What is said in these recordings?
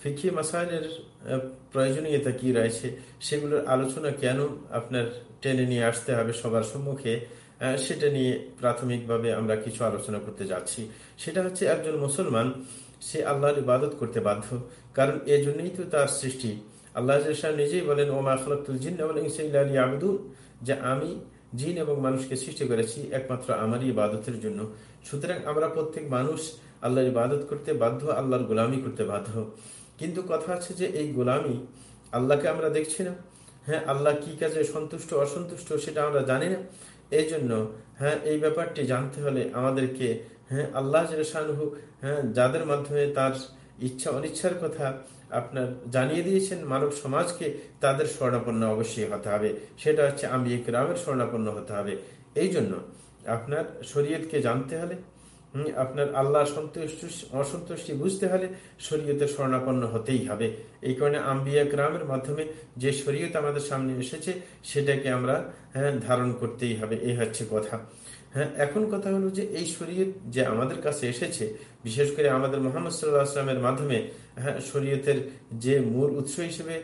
ফিখি মাসাইলের প্রয়োজনীয়তা কি রয়েছে সেগুলোর আলোচনা কেন আপনার টেনে নিয়ে আসতে হবে সবার সম্মুখে? সেটা নিয়ে প্রাথমিকভাবে আমরা কিছু আলোচনা করতে যাচ্ছি। সেটা হচ্ছে একজন মুসলমান, সে আল্লাহর ইবাদত করতে বাধ্য, কারণ এজন্যই তো তার সৃষ্টি। আল্লাহ নিজেই বলেন, ওমা আখলাকুল জিন আবদুল যে আমি জিন এবং মানুষকে সৃষ্টি করেছি একমাত্র আমারই ইবাদতের জন্য। সুতরাং আমরা প্রত্যেক মানুষ আল্লাহর ইবাদত করতে বাধ্য, আল্লাহর গোলামি করতে বাধ্য। কিন্তু কথা আছে যে এই গোলামি আল্লাহকে আমরা দেখছি না। হ্যাঁ আল্লাহ কি কাজে সন্তুষ্ট, অসন্তুষ্ট সেটা আমরা জানি না। এই জন্য হ্যাঁ এই ব্যাপারটি জানতে হলে আমাদেরকে হ্যাঁ আল্লাহ শাহরুহ হ্যাঁ যাদের মাধ্যমে তার ইচ্ছা অনিচ্ছার কথা আপনার জানিয়ে দিয়েছেন মানব সমাজকে, তাদের স্বর্ণাপন্ন অবশ্যই হতে হবে। সেটা হচ্ছে আমি গ্রামের স্বর্ণাপন্ন হতে হবে। এই জন্য আপনার শরীয়তকে জানতে হলে আপনার আল্লাহ সন্তুষ্ট, অসন্তুষ্টি বুঝতে হলে শরীয়তে স্বর্ণাপন্ন হতেই হবে। এই কারণে আম্বিয়া গ্রামের মাধ্যমে যে শরীয়ত আমাদের সামনে এসেছে, সেটাকে আমরা হ্যাঁ ধারণ করতেই হবে। এই হচ্ছে কথা। হ্যাঁ এখন কথা হলো যে এই শরীয়ত যে আমাদের কাছে এসেছে, বিশেষ করে আমাদের মোহাম্মদ সাল্লাহ আসলামের মাধ্যমে হ্যাঁ শরীয়তের যে মূল উৎস হিসেবে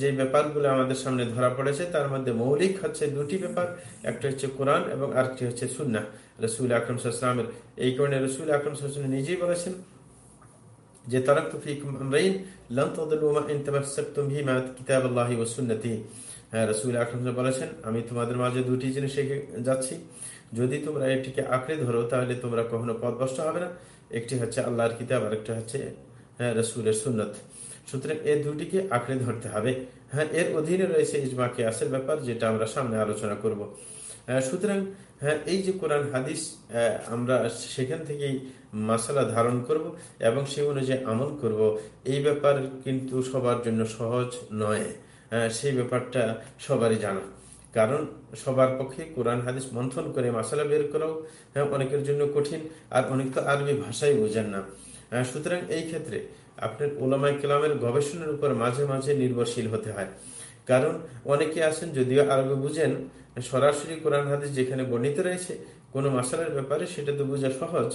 যে ব্যাপারগুলো আমাদের সামনে ধরা পড়েছে, তার মধ্যে মৌলিক হচ্ছে দুটি ব্যাপার। একটা হচ্ছে কোরআন এবং আরেকটি হচ্ছে সুন্না রসুল আকরম সাল্লামের এই কারণে রসুল আকরম সাল্লাম নিজেই বলেছেন যে তারাক তফিকুমরাইন কিতাব আল্লাহি ও সুন্নতি। হ্যাঁ রসুল আকরম বলেছেন, আমি তোমাদের মাঝে দুটি জিনিস রেখে যাচ্ছি। যদি তোমরা এটিকে আঁকড়ে ধরো, তাহলে তোমরা কখনো পথভ্রষ্ট হবে না। একটি হচ্ছে আল্লাহর কিতাব আর একটা হচ্ছে হ্যাঁ রসুলের সুন্নত। সুতরাং এই দুটিকে আঁকড়ে ধরতে হবে। হ্যাঁ এর অধীনে রয়েছে ইজমা কেয়াসের ব্যাপার, যেটা আমরা সামনে আলোচনা করব। সুতরাং হ্যাঁ এই যে কোরআন হাদিস আমরা সেখান থেকেই মাসালা ধারণ করব এবং সে অনুযায়ী আমল করব, এই ব্যাপার কিন্তু সবার জন্য সহজ নয়। সেই ব্যাপারটা সবারই জানা। কারণ সবার পক্ষে কোরআন হাদিস মন্থন করে মাসালা বের করাও হ্যাঁ অনেকের জন্য কঠিন, আর অনেক তো আরবি ভাষাই বোঝেন না। সুতরাং এই ক্ষেত্রে আপনার ওলামাই কালামের গবেষণার উপর মাঝে মাঝে নির্ভরশীল হতে হয়। কারণ অনেকে আছেন যদিও আরবি বুঝেন, সরাসরি কোরআন হাদিস যেখানে বর্ণিত রয়েছে, কোনো মাসালার ব্যাপারে সেটা তো বোঝা সহজ।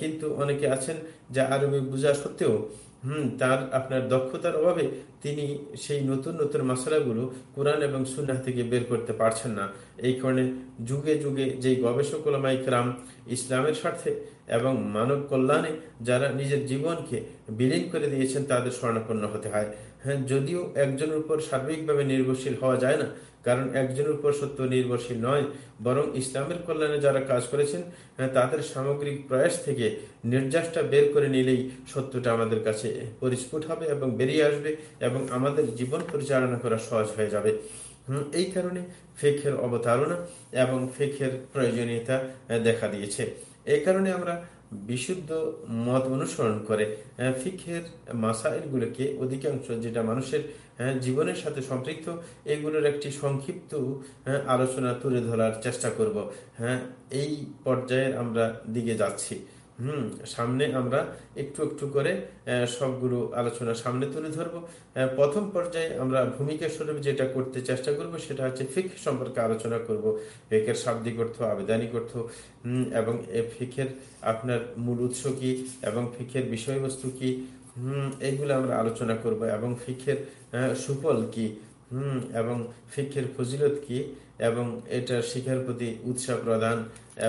কিন্তু অনেকে আছেন যা আরবি বোঝা সত্ত্বেও হুম তার আপনার দক্ষতার অভাবে তিনি সেই নতুন নতুন মশলাগুলো কোরআন এবং সুন্না থেকে বের করতে পারছেন না। এই কারণে যুগে যুগে যেই গবেষক ওলামাইকরাম ইসলামের স্বার্থে এবং মানব কল্যাণে যারা নিজের জীবনকে বিলীন করে দিয়েছেন তাদের স্বর্ণাপন্ন হতে হয়। হ্যাঁ যদিও একজনের উপর সার্বিকভাবে নির্ভরশীল হওয়া যায় না কারণ একজনের উপর সত্য নির্ভরশীল নয় বরং ইসলামের কল্যাণে যারা কাজ করেছেন হ্যাঁ, তাদের সামগ্রিক প্রয়াস থেকে নির্যাসটা বের করে নিলেই সত্যটা আমাদের কাছে পরিস্ফুট হবে এবং বেরিয়ে আসবে এবং আমাদের জীবন পরিচালনা করা সহজ হয়ে যাবে। এই কারণে ফেকের অবতারণা এবং ফেকের প্রয়োজনীয়তা দেখা দিয়েছে। এই কারণে আমরা বিশুদ্ধ মত অনুসরণ করে ফিখের মাসাইলগুলোকে অধিকাংশ যেটা মানুষের জীবনের সাথে সম্পৃক্ত, এগুলোর একটি সংক্ষিপ্ত আলোচনা তুলে ধরার চেষ্টা করব। হ্যাঁ এই পর্যায়ের আমরা দিকে যাচ্ছি। হুম, সামনে আমরা একটু একটু করে সবগুলো আলোচনা সামনে তুলে ধরবো। প্রথম পর্যায়ে আমরা ভূমিকা স্বরূপ যেটা করতে চেষ্টা করব সেটা হচ্ছে ফিক সম্পর্কে আলোচনা করব। ফিকের শাব্দিক অর্থ, আবেদানিক অর্থ এবং ফিকের আপনার মূল উৎস কি এবং ফিকের বিষয়বস্তু কি? হম এইগুলো আমরা আলোচনা করব এবং ফিকের সুফল কি? হম, এবং ফিক্ষের ফজিলত কি? এবং এটা শিক্ষার প্রতি উৎসাহ প্রদান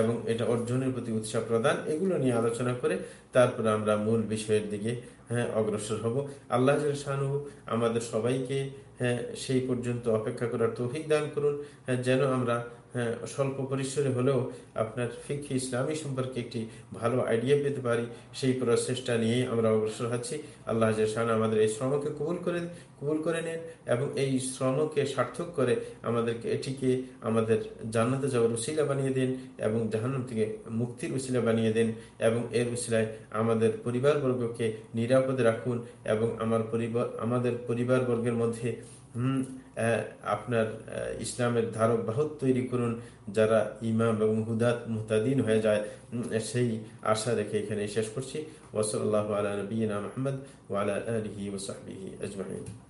এবং এটা অর্জনের প্রতি উৎসাহ প্রদান, এগুলো নিয়ে আলোচনা করে তারপর আমরা মূল বিষয়ের দিকে হ্যাঁ অগ্রসর হব। আল্লাহ শাহু আমাদের সবাইকে হ্যাঁ সেই পর্যন্ত অপেক্ষা করার তৌফিক দান করুন হ্যাঁ যেন আমরা স্বল্প পরিসরে হলেও আপনার ফিক্ষি ইসলামী সম্পর্কে একটি ভালো আইডিয়া পেতে পারি, সেই প্রচেষ্টা নিয়েই আমরা অগ্রসর হচ্ছি। আল্লাহ শাহান আমাদের এই শ্রমকে কবুল করে কবুল করে নেন এবং এই শ্রমকে সার্থক করে আমাদেরকে এটিকে আমাদের জান্নাতে যাওয়ার উশিলা বানিয়ে দিন এবং জাহান্নাম থেকে মুক্তির উশিলা বানিয়ে দেন এবং এর উশিলায় আমাদের পরিবারবর্গকে নিরাপদে রাখুন এবং আমার পরিবার, আমাদের পরিবারবর্গের মধ্যে আপনার ইসলামের ধারক বাহক তৈরি করুন, যারা ইমাম এবং হুদাত, মুহতাদিন হয়ে যায়। সেই আশা রেখে এখানে শেষ করছি। ওসল আল্লাহ আলা নবীনা মোহাম্মদ ওয়ালা আলহি ওসাহি আজমাহিন